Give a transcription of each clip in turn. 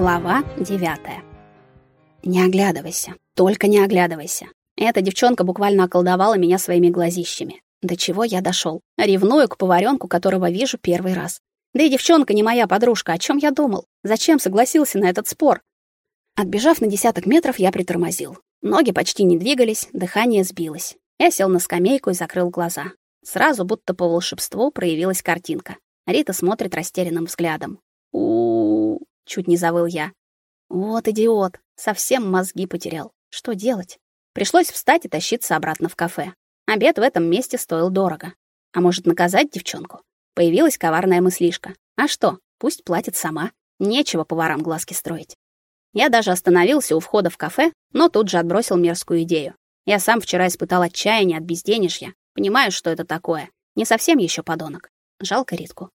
Глава 9. Не оглядывайся, только не оглядывайся. Эта девчонка буквально околдовала меня своими глазищами. До чего я дошел? Ревную к поваренку, которого вижу первый раз. Да и девчонка не моя подружка, о чем я думал? Зачем согласился на этот спор? Отбежав на десяток метров, я притормозил. Ноги почти не двигались, дыхание сбилось. Я сел на скамейку и закрыл глаза. Сразу, будто по волшебству, проявилась картинка. Рита смотрит растерянным взглядом. Чуть не завыл я. Вот идиот, совсем мозги потерял. Что делать? Пришлось встать и тащиться обратно в кафе. Обед в этом месте стоил дорого. А может, наказать девчонку? Появилась коварная мыслишка. А что? Пусть платит сама. Нечего поварам глазки строить. Я даже остановился у входа в кафе, но тут же отбросил мерзкую идею. Я сам вчера испытал отчаяние от безденежья. Понимаю, что это такое. Не совсем еще подонок. Жалко Ритку.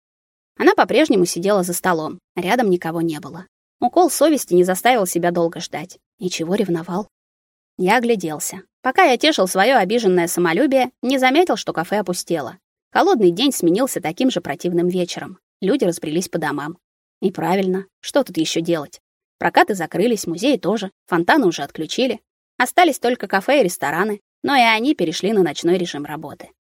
Она по-прежнему сидела за столом. Рядом никого не было. Укол совести не заставил себя долго ждать. Ничего ревновал. Я огляделся. Пока я тешил свое обиженное самолюбие, не заметил, что кафе опустело. Холодный день сменился таким же противным вечером. Люди разбрелись по домам. И правильно, что тут еще делать? Прокаты закрылись, музеи тоже, фонтаны уже отключили. Остались только кафе и рестораны, но и они перешли на ночной режим работы.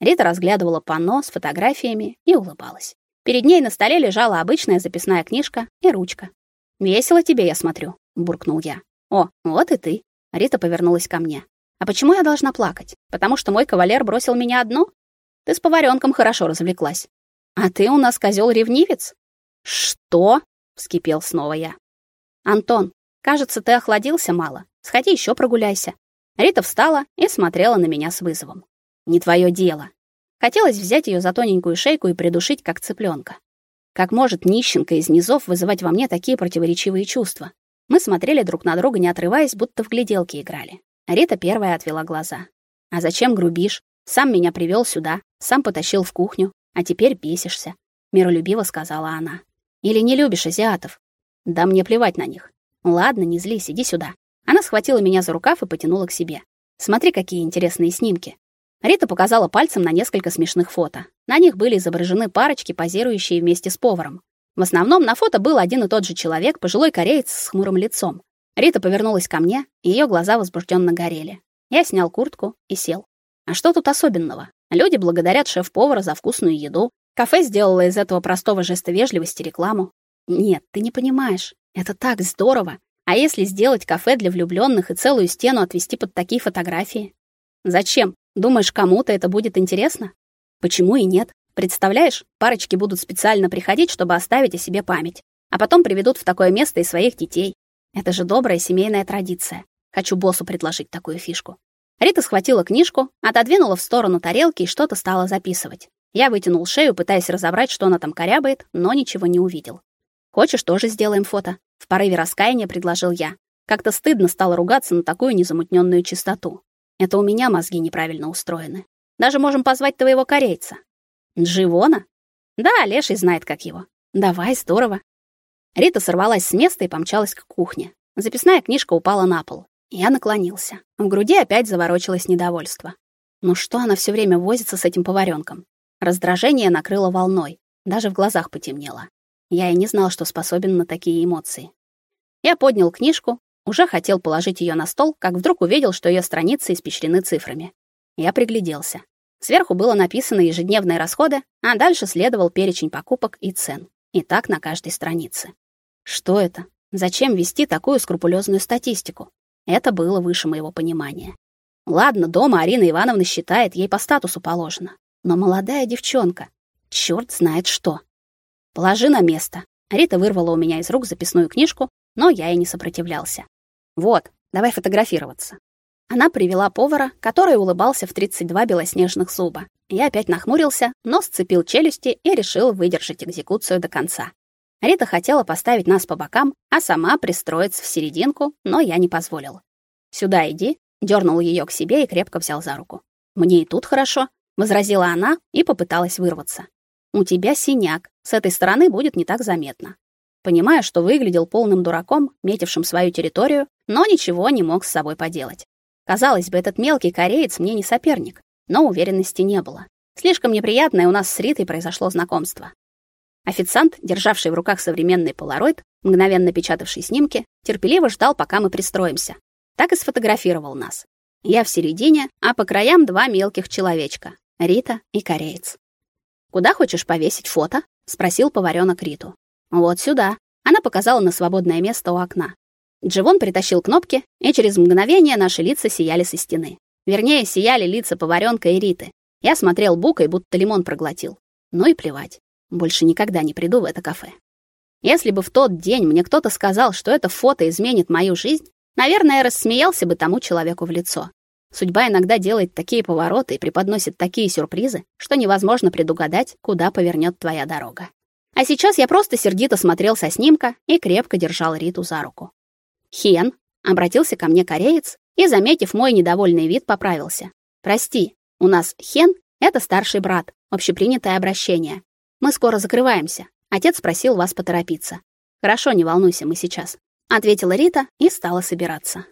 Рита разглядывала панно с фотографиями и улыбалась. Перед ней на столе лежала обычная записная книжка и ручка. «Весело тебе, я смотрю», — буркнул я. «О, вот и ты». Рита повернулась ко мне. «А почему я должна плакать? Потому что мой кавалер бросил меня одну? Ты с поваренком хорошо развлеклась. А ты у нас козел ревнивец «Что?» — вскипел снова я. «Антон, кажется, ты охладился мало. Сходи еще прогуляйся». Рита встала и смотрела на меня с вызовом. «Не твое дело». Хотелось взять ее за тоненькую шейку и придушить, как цыпленка. Как может нищенка из низов вызывать во мне такие противоречивые чувства? Мы смотрели друг на друга, не отрываясь, будто в гляделки играли. Рита первая отвела глаза. «А зачем грубишь? Сам меня привел сюда, сам потащил в кухню, а теперь бесишься», — миролюбиво сказала она. «Или не любишь азиатов?» «Да мне плевать на них». «Ладно, не злись, иди сюда». Она схватила меня за рукав и потянула к себе. «Смотри, какие интересные снимки». Рита показала пальцем на несколько смешных фото. На них были изображены парочки, позирующие вместе с поваром. В основном на фото был один и тот же человек, пожилой кореец с хмурым лицом. Рита повернулась ко мне, и её глаза возбужденно горели. Я снял куртку и сел. А что тут особенного? Люди благодарят шеф-повара за вкусную еду. Кафе сделало из этого простого жеста вежливости рекламу. Нет, ты не понимаешь. Это так здорово. А если сделать кафе для влюблённых и целую стену отвести под такие фотографии? Зачем? Думаешь, кому-то это будет интересно? Почему и нет? Представляешь, парочки будут специально приходить, чтобы оставить о себе память, а потом приведут в такое место и своих детей. Это же добрая семейная традиция. Хочу боссу предложить такую фишку. Рита схватила книжку, отодвинула в сторону тарелки и что-то стала записывать. Я вытянул шею, пытаясь разобрать, что она там корябает, но ничего не увидел. Хочешь, тоже сделаем фото? В порыве раскаяния предложил я. Как-то стыдно стало ругаться на такую незамутненную чистоту. Это у меня мозги неправильно устроены. Даже можем позвать твоего корейца. Дживона? Да, Леший знает, как его. Давай, здорово. Рита сорвалась с места и помчалась к кухне. Записная книжка упала на пол. Я наклонился. В груди опять заворочилось недовольство. Ну что она все время возится с этим поваренком? Раздражение накрыло волной, даже в глазах потемнело. Я и не знал, что способен на такие эмоции. Я поднял книжку, уже хотел положить ее на стол, как вдруг увидел, что ее страницы испещрены цифрами. Я пригляделся. Сверху было написано ежедневные расходы, а дальше следовал перечень покупок и цен. И так на каждой странице. Что это? Зачем вести такую скрупулезную статистику? Это было выше моего понимания. Ладно, дома Арина Ивановна считает, ей по статусу положено. Но молодая девчонка, черт знает что. Положи на место. Рита вырвала у меня из рук записную книжку, но я и не сопротивлялся. Вот, давай фотографироваться. Она привела повара, который улыбался в 32 белоснежных зуба. Я опять нахмурился, но сцепил челюсти и решил выдержать экзекуцию до конца. Рита хотела поставить нас по бокам, а сама пристроиться в серединку, но я не позволил. «Сюда иди», — дернул ее к себе и крепко взял за руку. «Мне и тут хорошо», — возразила она и попыталась вырваться. «У тебя синяк, с этой стороны будет не так заметно». Понимая, что выглядел полным дураком, метившим свою территорию, но ничего не мог с собой поделать. Казалось бы, этот мелкий кореец мне не соперник, но уверенности не было. Слишком неприятное у нас с Ритой произошло знакомство. Официант, державший в руках современный полароид, мгновенно печатавший снимки, терпеливо ждал, пока мы пристроимся. Так и сфотографировал нас. Я в середине, а по краям два мелких человечка — Рита и кореец. «Куда хочешь повесить фото?» — спросил поварёнок Риту. «Вот сюда». Она показала на свободное место у окна. Дживон притащил кнопки, и через мгновение наши лица сияли со стены. Вернее, сияли лица поварёнка и Риты. Я смотрел букой, будто лимон проглотил. Ну и плевать. Больше никогда не приду в это кафе. Если бы в тот день мне кто-то сказал, что это фото изменит мою жизнь, наверное, я рассмеялся бы тому человеку в лицо. Судьба иногда делает такие повороты и преподносит такие сюрпризы, что невозможно предугадать, куда повернет твоя дорога. А сейчас я просто сердито смотрел со снимка и крепко держал Риту за руку. «Хен», — обратился ко мне кореец и, заметив мой недовольный вид, поправился. «Прости, у нас Хен — это старший брат, общепринятое обращение. Мы скоро закрываемся. Отец просил вас поторопиться. Хорошо, не волнуйся, мы сейчас, ответила Рита и стала собираться.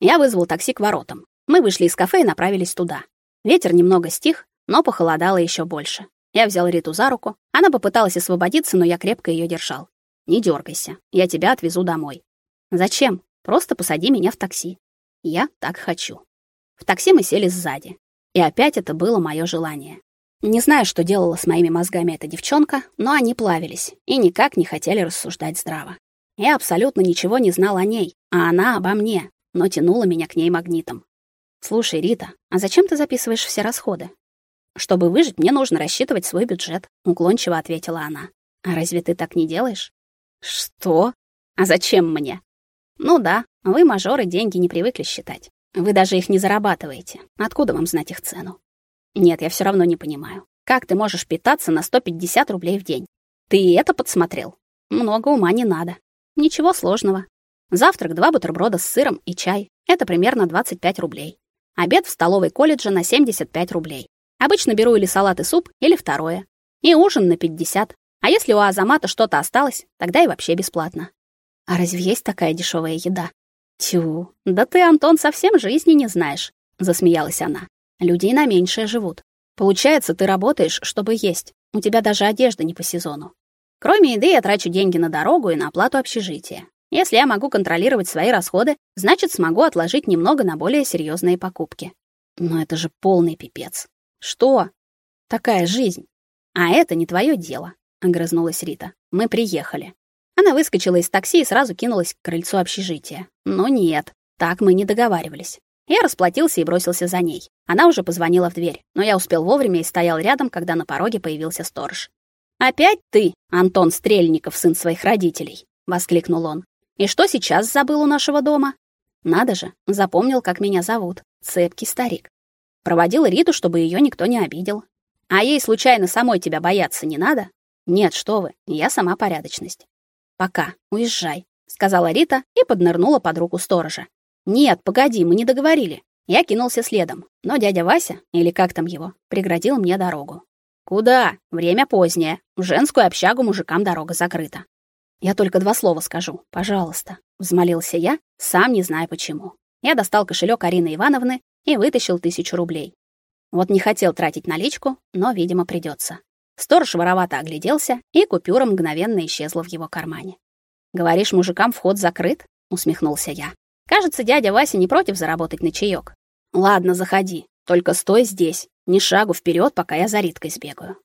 Я вызвал такси к воротам. Мы вышли из кафе и направились туда. Ветер немного стих, но похолодало еще больше. Я взял Риту за руку. Она попыталась освободиться, но я крепко ее держал. Не дергайся, я тебя отвезу домой. Зачем? Просто посади меня в такси. Я так хочу. В такси мы сели сзади. И опять это было мое желание. Не знаю, что делала с моими мозгами эта девчонка, но они плавились и никак не хотели рассуждать здраво. Я абсолютно ничего не знал о ней, а она обо мне, но тянула меня к ней магнитом. Слушай, Рита, а зачем ты записываешь все расходы? Чтобы выжить, мне нужно рассчитывать свой бюджет, уклончиво ответила она. А разве ты так не делаешь? Что? А зачем мне? Ну да, вы мажоры деньги не привыкли считать. Вы даже их не зарабатываете. Откуда вам знать их цену? Нет, я все равно не понимаю. Как ты можешь питаться на 150 рублей в день? Ты и это подсмотрел? Много ума не надо. Ничего сложного. Завтрак два бутерброда с сыром и чай. Это примерно 25 рублей. Обед в столовой колледжа на 75 рублей. Обычно беру или салат и суп, или второе. И ужин на 50. А если у Азамата что-то осталось, тогда и вообще бесплатно. А разве есть такая дешевая еда? Тю, да ты, Антон, совсем жизни не знаешь, засмеялась она. Люди и на меньшее живут. Получается, ты работаешь, чтобы есть. У тебя даже одежда не по сезону. Кроме еды, я трачу деньги на дорогу и на оплату общежития. Если я могу контролировать свои расходы, значит, смогу отложить немного на более серьезные покупки. Но это же полный пипец. Что? Такая жизнь. А это не твое дело, огрызнулась Рита. Мы приехали. Она выскочила из такси и сразу кинулась к крыльцу общежития. Но нет, так мы не договаривались. Я расплатился и бросился за ней. Она уже позвонила в дверь, но я успел вовремя и стоял рядом, когда на пороге появился сторож. «Опять ты, Антон Стрельников, сын своих родителей!» — воскликнул он. «И что сейчас забыл у нашего дома?» «Надо же, запомнил, как меня зовут. Цепкий старик. Проводил Риту, чтобы ее никто не обидел. А ей случайно самой тебя бояться не надо? Нет, что вы, я сама порядочность. Пока, уезжай, сказала Рита и поднырнула под руку сторожа. Нет, погоди, мы не договорили. Я кинулся следом, но дядя Вася, или как там его, преградил мне дорогу. Куда? Время позднее. В женскую общагу мужикам дорога закрыта. Я только два слова скажу, пожалуйста, взмолился я, сам не зная почему. Я достал кошелек Арины Ивановны и вытащил тысячу рублей. Вот не хотел тратить наличку, но, видимо, придется. Сторож воровато огляделся, и купюра мгновенно исчезла в его кармане. Говоришь, мужикам вход закрыт? усмехнулся я. Кажется, дядя Вася не против заработать на чаек. Ладно, заходи. Только стой здесь. Ни шагу вперед, пока я за Риткой сбегаю.